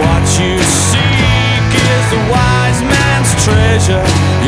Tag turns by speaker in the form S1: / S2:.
S1: What you seek is the wise man's treasure.